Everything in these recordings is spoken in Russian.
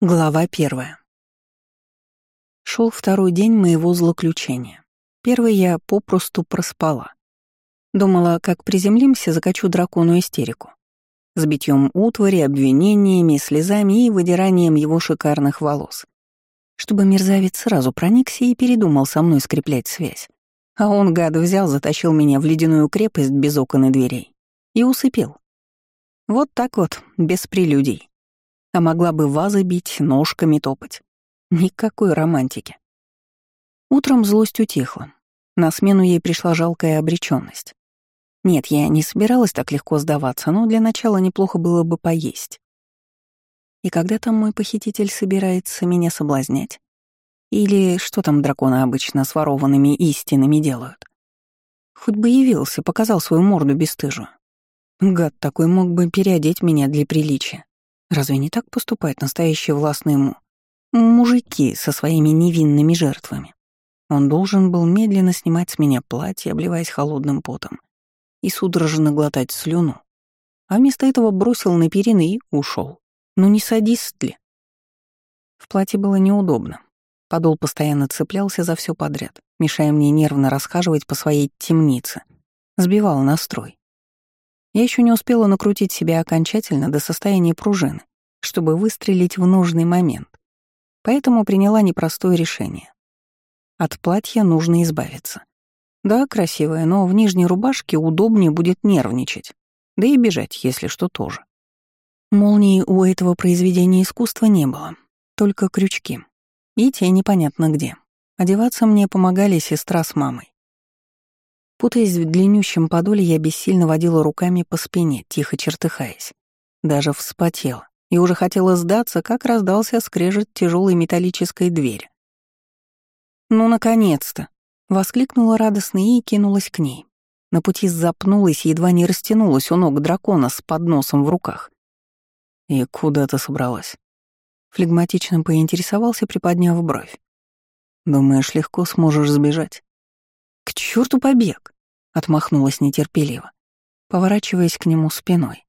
Глава первая. Шел второй день моего злоключения. Первый я попросту проспала. Думала, как приземлимся, закачу дракону истерику. С битьем утвари, обвинениями, слезами и выдиранием его шикарных волос. Чтобы мерзавец сразу проникся и передумал со мной скреплять связь. А он, гад, взял, затащил меня в ледяную крепость без окон и дверей. И усыпил. Вот так вот, без прелюдий а могла бы вазы бить, ножками топать. Никакой романтики. Утром злость утихла. На смену ей пришла жалкая обречённость. Нет, я не собиралась так легко сдаваться, но для начала неплохо было бы поесть. И когда там мой похититель собирается меня соблазнять? Или что там драконы обычно с ворованными истинами делают? Хоть бы явился, показал свою морду бесстыжую. Гад такой мог бы переодеть меня для приличия. Разве не так поступают настоящие властные му... мужики со своими невинными жертвами? Он должен был медленно снимать с меня платье, обливаясь холодным потом, и судорожно глотать слюну. А вместо этого бросил на перины и ушел. Ну не садист ли? В платье было неудобно. Подол постоянно цеплялся за все подряд, мешая мне нервно расхаживать по своей темнице. Сбивал настрой. Я еще не успела накрутить себя окончательно до состояния пружины, чтобы выстрелить в нужный момент. Поэтому приняла непростое решение. От платья нужно избавиться. Да, красивое, но в нижней рубашке удобнее будет нервничать. Да и бежать, если что, тоже. Молнии у этого произведения искусства не было, только крючки. И те непонятно где. Одеваться мне помогали сестра с мамой. Путаясь в длиннющем подоле, я бессильно водила руками по спине, тихо чертыхаясь. Даже вспотела и уже хотела сдаться, как раздался скрежет тяжелой металлической двери. «Ну, наконец-то!» — воскликнула радостно и кинулась к ней. На пути запнулась и едва не растянулась у ног дракона с подносом в руках. «И куда ты собралась?» Флегматично поинтересовался, приподняв бровь. «Думаешь, легко сможешь сбежать?» «К черту побег!» — отмахнулась нетерпеливо, поворачиваясь к нему спиной.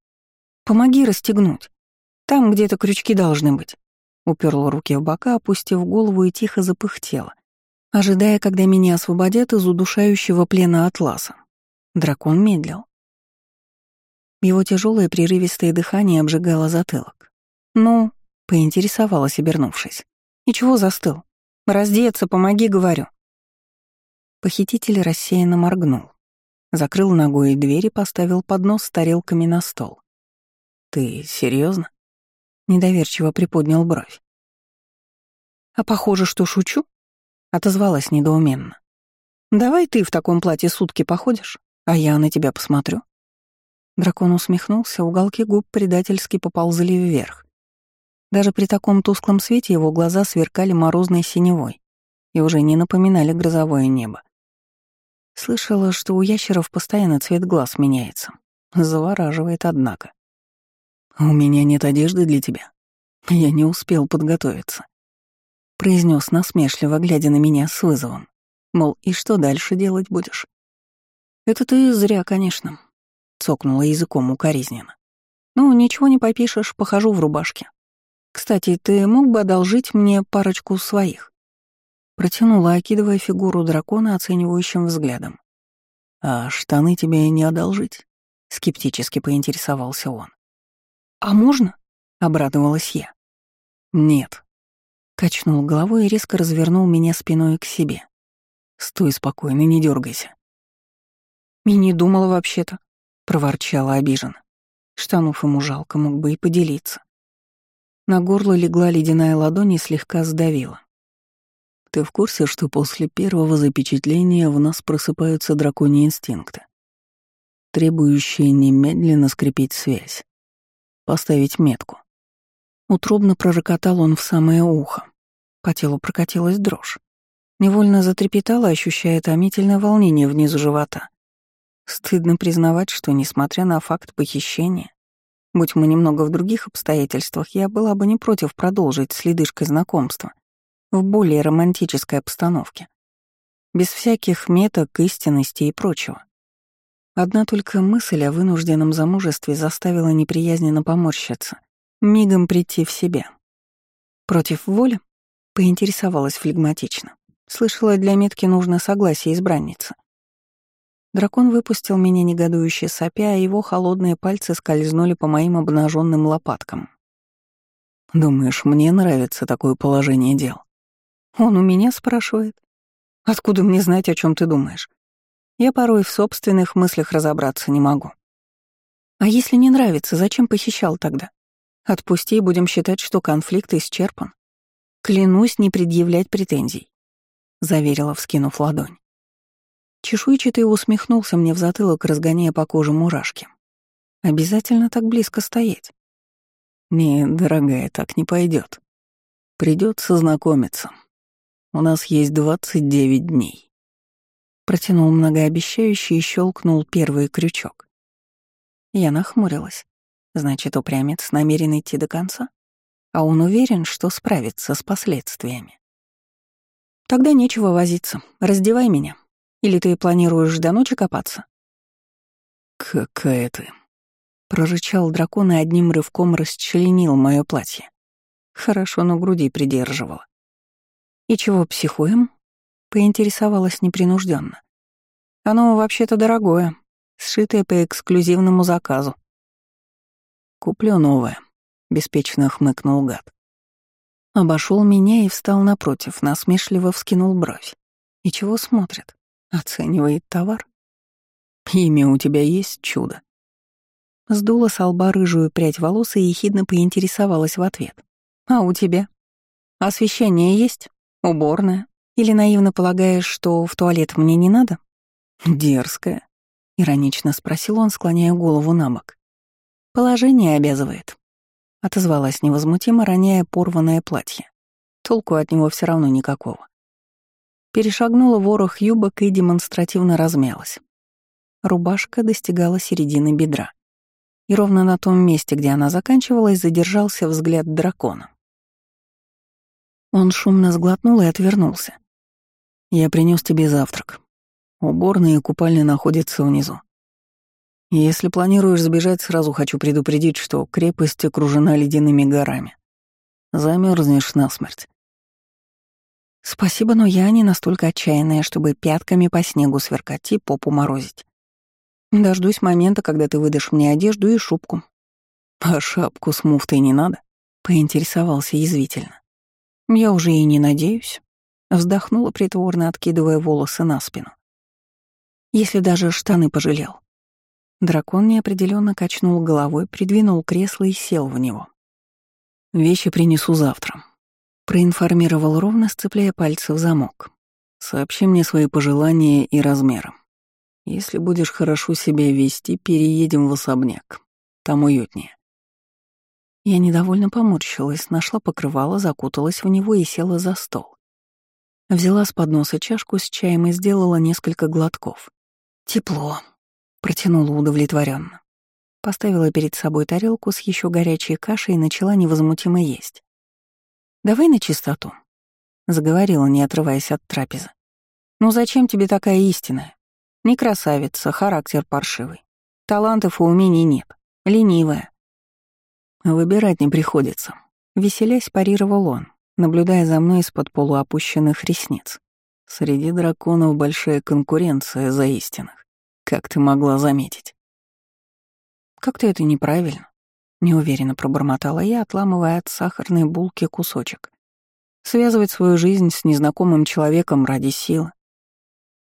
«Помоги расстегнуть. Там где-то крючки должны быть». Уперла руки в бока, опустив голову и тихо запыхтела, ожидая, когда меня освободят из удушающего плена атласа. Дракон медлил. Его тяжелое прерывистое дыхание обжигало затылок. «Ну?» — поинтересовалась, обернувшись. «И чего застыл? Раздеться, помоги, говорю». Похититель рассеянно моргнул. Закрыл ногой дверь и поставил поднос с тарелками на стол. «Ты серьезно? Недоверчиво приподнял бровь. «А похоже, что шучу?» — отозвалась недоуменно. «Давай ты в таком платье сутки походишь, а я на тебя посмотрю». Дракон усмехнулся, уголки губ предательски поползли вверх. Даже при таком тусклом свете его глаза сверкали морозной синевой и уже не напоминали грозовое небо. Слышала, что у ящеров постоянно цвет глаз меняется. Завораживает, однако. «У меня нет одежды для тебя. Я не успел подготовиться», — произнес насмешливо, глядя на меня с вызовом. Мол, и что дальше делать будешь? «Это ты зря, конечно», — цокнула языком укоризненно. «Ну, ничего не попишешь, похожу в рубашке. Кстати, ты мог бы одолжить мне парочку своих?» Протянула, окидывая фигуру дракона оценивающим взглядом. «А штаны тебе не одолжить?» — скептически поинтересовался он. «А можно?» — обрадовалась я. «Нет». Качнул головой и резко развернул меня спиной к себе. «Стой спокойно, не дергайся. «И не думала вообще-то», — проворчала обиженно. Штанов ему жалко, мог бы и поделиться. На горло легла ледяная ладонь и слегка сдавила. Ты в курсе, что после первого запечатления в нас просыпаются драконьи инстинкты, требующие немедленно скрепить связь, поставить метку? Утробно пророкотал он в самое ухо. По телу прокатилась дрожь. Невольно затрепетала, ощущая томительное волнение внизу живота. Стыдно признавать, что, несмотря на факт похищения, будь мы немного в других обстоятельствах, я была бы не против продолжить с ледышкой знакомства в более романтической обстановке, без всяких меток, истинности и прочего. Одна только мысль о вынужденном замужестве заставила неприязненно поморщиться, мигом прийти в себя. Против воли? Поинтересовалась флегматично. Слышала, для метки нужно согласие избранницы. Дракон выпустил меня негодующе сопя, а его холодные пальцы скользнули по моим обнаженным лопаткам. «Думаешь, мне нравится такое положение дел?» Он у меня спрашивает. «Откуда мне знать, о чем ты думаешь? Я порой в собственных мыслях разобраться не могу». «А если не нравится, зачем похищал тогда? Отпусти и будем считать, что конфликт исчерпан. Клянусь не предъявлять претензий», — заверила, вскинув ладонь. Чешуйчатый усмехнулся мне в затылок, разгоняя по коже мурашки. «Обязательно так близко стоять?» «Не, дорогая, так не пойдет. Придется знакомиться. У нас есть двадцать девять дней». Протянул многообещающий и щелкнул первый крючок. Я нахмурилась. Значит, упрямец намерен идти до конца? А он уверен, что справится с последствиями. Тогда нечего возиться. Раздевай меня. Или ты планируешь до ночи копаться?» «Какая ты!» — прорычал дракон и одним рывком расчленил мое платье. Хорошо на груди придерживала. «И чего психуем?» — поинтересовалась непринужденно. «Оно вообще-то дорогое, сшитое по эксклюзивному заказу». «Куплю новое», — беспечно хмыкнул гад. Обошел меня и встал напротив, насмешливо вскинул бровь. И чего смотрит? Оценивает товар. Имя у тебя есть чудо. Сдула с лба рыжую прядь волос и ехидно поинтересовалась в ответ. А у тебя? Освещение есть? Уборная? Или наивно полагаешь, что в туалет мне не надо? Дерзкая. Иронично спросил он, склоняя голову на бок. Положение обязывает. Отозвалась невозмутимо, роняя порванное платье. Толку от него все равно никакого перешагнула ворох юбок и демонстративно размялась. Рубашка достигала середины бедра. И ровно на том месте, где она заканчивалась, задержался взгляд дракона. Он шумно сглотнул и отвернулся. «Я принес тебе завтрак. Уборная и купальня находятся внизу. Если планируешь сбежать, сразу хочу предупредить, что крепость окружена ледяными горами. Замерзнешь насмерть. Спасибо, но я не настолько отчаянная, чтобы пятками по снегу сверкать и попу морозить. Дождусь момента, когда ты выдашь мне одежду и шубку. А шапку с муфтой не надо? Поинтересовался язвительно. Я уже и не надеюсь. Вздохнула притворно, откидывая волосы на спину. Если даже штаны пожалел. Дракон неопределенно качнул головой, придвинул кресло и сел в него. «Вещи принесу завтра проинформировал ровно, сцепляя пальцы в замок. «Сообщи мне свои пожелания и размеры. Если будешь хорошо себя вести, переедем в особняк. Там уютнее». Я недовольно поморщилась, нашла покрывало, закуталась в него и села за стол. Взяла с подноса чашку с чаем и сделала несколько глотков. «Тепло», — протянула удовлетворенно. Поставила перед собой тарелку с еще горячей кашей и начала невозмутимо есть. «Давай на чистоту», — заговорила, не отрываясь от трапезы. «Ну зачем тебе такая истина? Не красавица, характер паршивый. Талантов и умений нет. Ленивая». «Выбирать не приходится», — веселясь парировал он, наблюдая за мной из-под полуопущенных ресниц. «Среди драконов большая конкуренция за истинных. Как ты могла заметить?» «Как-то это неправильно. Неуверенно пробормотала я, отламывая от сахарной булки кусочек. Связывать свою жизнь с незнакомым человеком ради силы.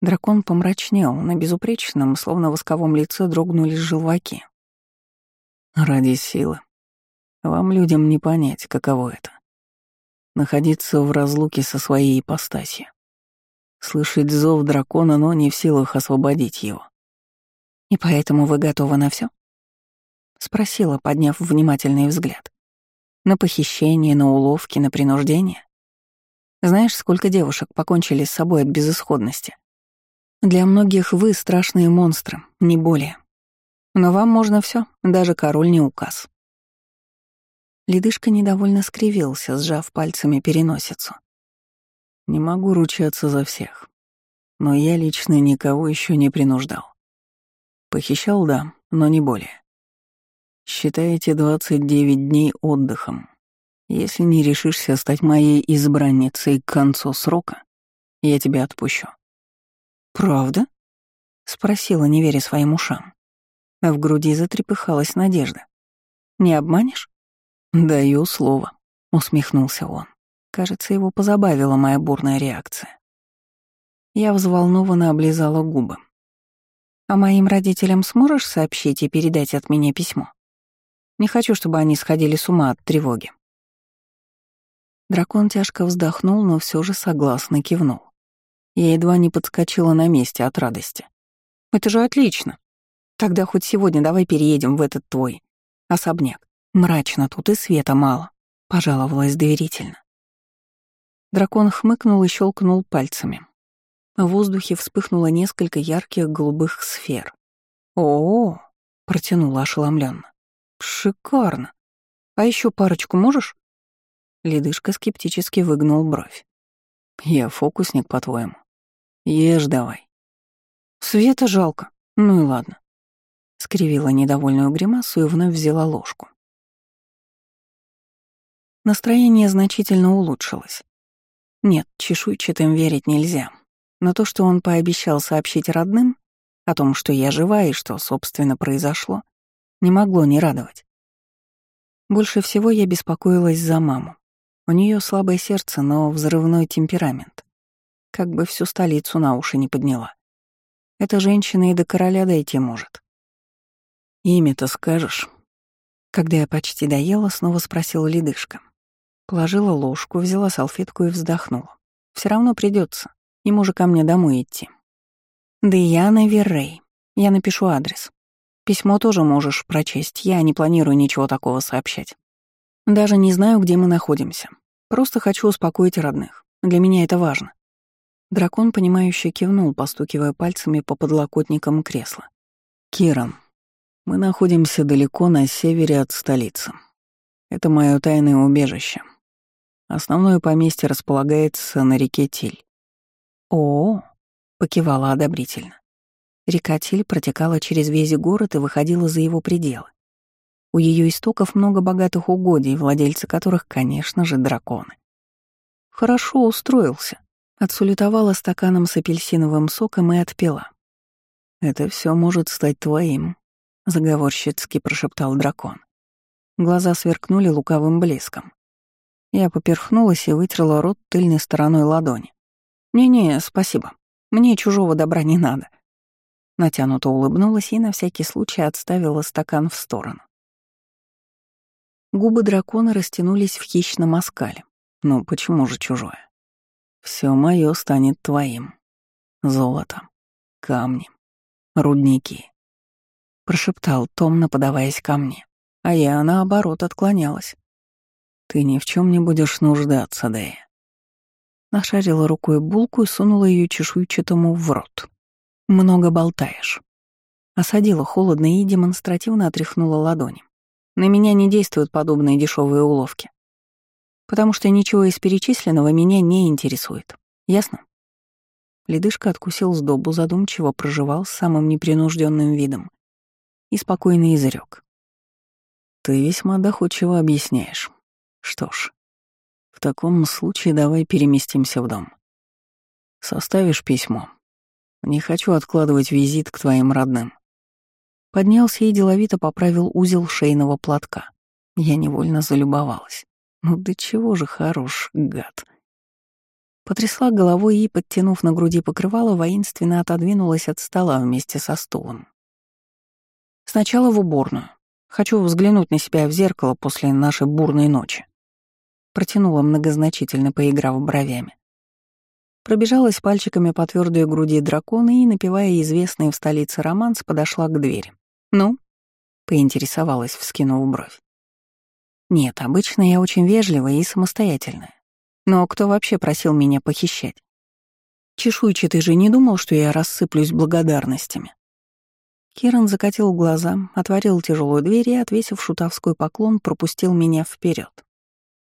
Дракон помрачнел, на безупречном, словно восковом лице дрогнули желваки. «Ради силы. Вам, людям, не понять, каково это. Находиться в разлуке со своей ипостасью. Слышать зов дракона, но не в силах освободить его. И поэтому вы готовы на все? Спросила, подняв внимательный взгляд. На похищение, на уловки, на принуждение? Знаешь, сколько девушек покончили с собой от безысходности? Для многих вы страшные монстры, не более. Но вам можно все, даже король не указ. Ледышка недовольно скривился, сжав пальцами переносицу. Не могу ручаться за всех. Но я лично никого еще не принуждал. Похищал, да, но не более. Считайте 29 дней отдыхом. Если не решишься стать моей избранницей к концу срока, я тебя отпущу». «Правда?» — спросила, не веря своим ушам. В груди затрепыхалась надежда. «Не обманешь?» «Даю слово», — усмехнулся он. Кажется, его позабавила моя бурная реакция. Я взволнованно облизала губы. «А моим родителям сможешь сообщить и передать от меня письмо? Не хочу, чтобы они сходили с ума от тревоги». Дракон тяжко вздохнул, но все же согласно кивнул. Я едва не подскочила на месте от радости. «Это же отлично. Тогда хоть сегодня давай переедем в этот твой особняк. Мрачно тут и света мало», — пожаловалась доверительно. Дракон хмыкнул и щелкнул пальцами. В воздухе вспыхнуло несколько ярких голубых сфер. «О-о-о!» — протянула ошеломленно. «Шикарно! А еще парочку можешь?» Ледышка скептически выгнул бровь. «Я фокусник, по-твоему? Ешь давай». «Света жалко. Ну и ладно». Скривила недовольную гримасу и вновь взяла ложку. Настроение значительно улучшилось. Нет, чешуйчатым верить нельзя. Но то, что он пообещал сообщить родным, о том, что я жива и что, собственно, произошло, не могло не радовать. Больше всего я беспокоилась за маму. У нее слабое сердце, но взрывной темперамент. Как бы всю столицу на уши не подняла. Эта женщина и до короля дойти может. «Имя-то скажешь?» Когда я почти доела, снова спросила ледышка. Положила ложку, взяла салфетку и вздохнула. Все равно придется. Ему же ко мне домой идти. Диана Веррей. Я напишу адрес. Письмо тоже можешь прочесть. Я не планирую ничего такого сообщать. Даже не знаю, где мы находимся. Просто хочу успокоить родных. Для меня это важно. Дракон, понимающе кивнул, постукивая пальцами по подлокотникам кресла. «Киран, мы находимся далеко на севере от столицы. Это мое тайное убежище. Основное поместье располагается на реке Тиль. О, покивала одобрительно. Река Тиль протекала через весь город и выходила за его пределы. У ее истоков много богатых угодий, владельцы которых, конечно же, драконы. Хорошо устроился. Отсулетовала стаканом с апельсиновым соком и отпила. «Это все может стать твоим», — заговорщицки прошептал дракон. Глаза сверкнули лукавым блеском. Я поперхнулась и вытерла рот тыльной стороной ладони. «Не-не, спасибо. Мне чужого добра не надо». Натянуто улыбнулась и на всякий случай отставила стакан в сторону. Губы дракона растянулись в хищном оскале. «Ну почему же чужое? Все мое станет твоим. Золото, камни, рудники», — прошептал томно, подаваясь ко мне, а я, наоборот, отклонялась. Ты ни в чем не будешь нуждаться, Дэя. Нашарила рукой булку и сунула ее чешуйчатому в рот. Много болтаешь. Осадила холодно и демонстративно отряхнула ладони. На меня не действуют подобные дешевые уловки. Потому что ничего из перечисленного меня не интересует. Ясно? Ледышка откусил сдобу, задумчиво проживал с самым непринужденным видом и спокойно изрек. «Ты весьма доходчиво объясняешь. Что ж, в таком случае давай переместимся в дом. Составишь письмо. Не хочу откладывать визит к твоим родным. Поднялся и деловито поправил узел шейного платка. Я невольно залюбовалась. Ну до чего же хорош, гад. Потрясла головой и, подтянув на груди покрывало, воинственно отодвинулась от стола вместе со стулом. Сначала в уборную. Хочу взглянуть на себя в зеркало после нашей бурной ночи протянула многозначительно, поиграв бровями. Пробежалась пальчиками по твердой груди дракона и, напевая известный в столице романс, подошла к двери. «Ну?» — поинтересовалась, вскинув бровь. «Нет, обычно я очень вежливая и самостоятельная. Но кто вообще просил меня похищать? Чешуйчатый же не думал, что я рассыплюсь благодарностями». Киран закатил глаза, отворил тяжелую дверь и, отвесив шутовской поклон, пропустил меня вперед.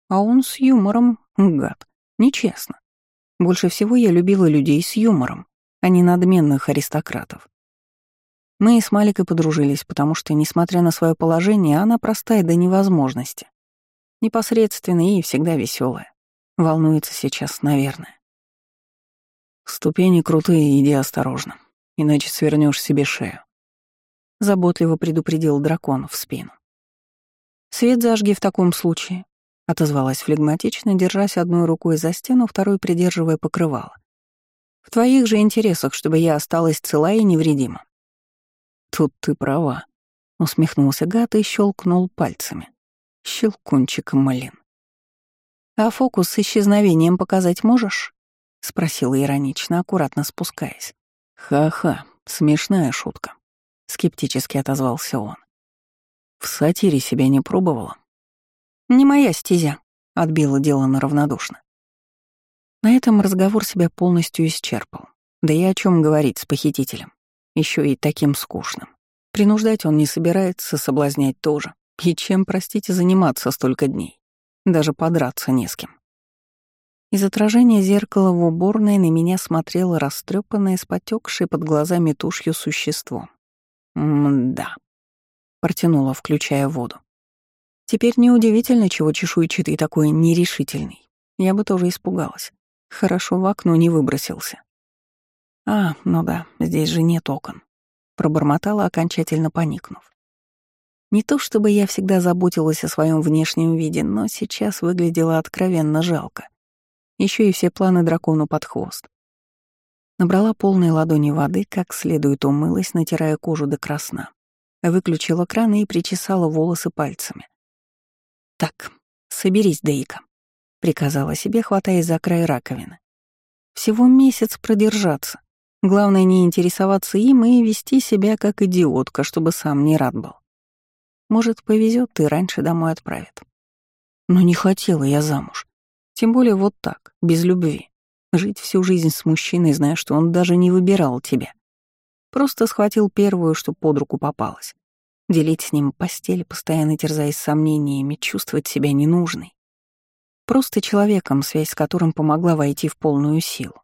А он с юмором, гад. Нечестно. Больше всего я любила людей с юмором, а не надменных аристократов. Мы с Маликой подружились, потому что, несмотря на свое положение, она простая до невозможности. Непосредственная и всегда веселая. Волнуется сейчас, наверное. Ступени крутые, иди осторожно, иначе свернешь себе шею. Заботливо предупредил дракон в спину. Свет зажги в таком случае, отозвалась флегматично, держась одной рукой за стену, второй придерживая покрывало. В твоих же интересах, чтобы я осталась цела и невредима. Тут ты права, усмехнулся гад и щелкнул пальцами. Щелкунчиком малин. А фокус с исчезновением показать можешь? — спросила иронично, аккуратно спускаясь. «Ха-ха, смешная шутка», — скептически отозвался он. «В сатире себя не пробовала?» «Не моя стезя», — отбила Дилана равнодушно. На этом разговор себя полностью исчерпал. Да и о чем говорить с похитителем, еще и таким скучным. Принуждать он не собирается, соблазнять тоже. И чем, простите, заниматься столько дней? Даже подраться не с кем. Из отражения зеркала в уборной на меня смотрело растрепанное с потекшей под глазами тушью существо. «М-да», — протянула, включая воду. Теперь неудивительно, чего чешуйчатый такой нерешительный. Я бы тоже испугалась. Хорошо в окно не выбросился. «А, ну да, здесь же нет окон», — пробормотала, окончательно поникнув. Не то чтобы я всегда заботилась о своем внешнем виде, но сейчас выглядело откровенно жалко. Еще и все планы дракону под хвост. Набрала полные ладони воды, как следует умылась, натирая кожу до красна. Выключила кран и причесала волосы пальцами. «Так, соберись, Дейка», — приказала себе, хватаясь за край раковины. «Всего месяц продержаться. Главное не интересоваться им и вести себя как идиотка, чтобы сам не рад был. Может, повезет и раньше домой отправит. Но не хотела я замуж. Тем более вот так, без любви. Жить всю жизнь с мужчиной, зная, что он даже не выбирал тебя. Просто схватил первую, что под руку попалось. Делить с ним постель, постоянно терзаясь сомнениями, чувствовать себя ненужной. Просто человеком, связь с которым помогла войти в полную силу.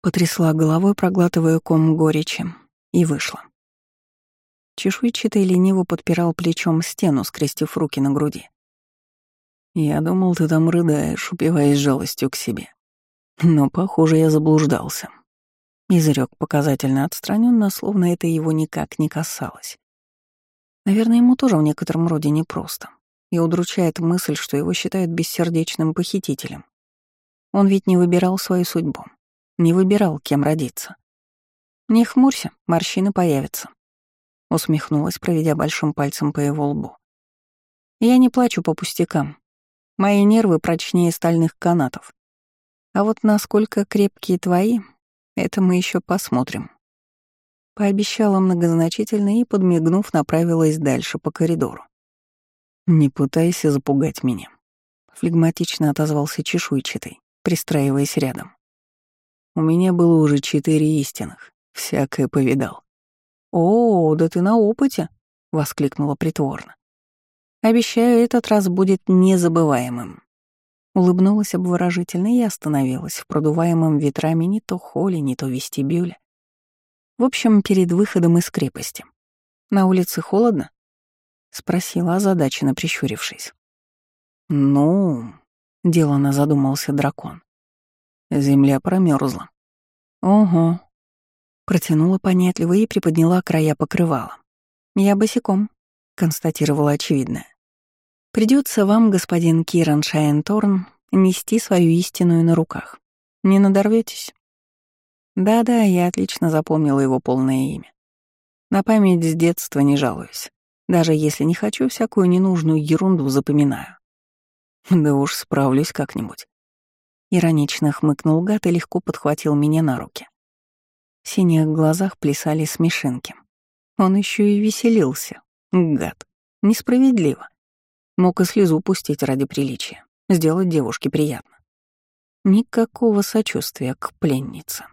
Потрясла головой, проглатывая ком горечи, и вышла. Чешуйчатый лениво подпирал плечом стену, скрестив руки на груди. Я думал, ты там рыдаешь, упиваясь жалостью к себе. Но, похоже, я заблуждался. Изрек показательно отстраненно, словно это его никак не касалось. Наверное, ему тоже в некотором роде непросто. И удручает мысль, что его считают бессердечным похитителем. Он ведь не выбирал свою судьбу. Не выбирал, кем родиться. «Не хмурься, морщины появятся», — усмехнулась, проведя большим пальцем по его лбу. «Я не плачу по пустякам. Мои нервы прочнее стальных канатов. А вот насколько крепкие твои, это мы еще посмотрим. Пообещала многозначительно и, подмигнув, направилась дальше по коридору. «Не пытайся запугать меня», — флегматично отозвался чешуйчатый, пристраиваясь рядом. «У меня было уже четыре истинных, всякое повидал». «О, да ты на опыте!» — воскликнула притворно. Обещаю, этот раз будет незабываемым. Улыбнулась обворожительно и остановилась в продуваемом ветрами не то холле, не то вестибюле. В общем, перед выходом из крепости. «На улице холодно?» — спросила озадаченно, прищурившись. «Ну...» — делано задумался дракон. Земля промерзла. «Ого». Протянула понятливо и приподняла края покрывала. «Я босиком», констатировала очевидное. Придется вам, господин Киран Шайенторн, нести свою истинную на руках. Не надорветесь. Да-да, я отлично запомнила его полное имя. На память с детства не жалуюсь. Даже если не хочу, всякую ненужную ерунду запоминаю. Да уж справлюсь как-нибудь. Иронично хмыкнул гад и легко подхватил меня на руки. В синих глазах плясали смешинки. Он еще и веселился, Гад. Несправедливо. Мог и слезу пустить ради приличия. Сделать девушке приятно. Никакого сочувствия к пленнице.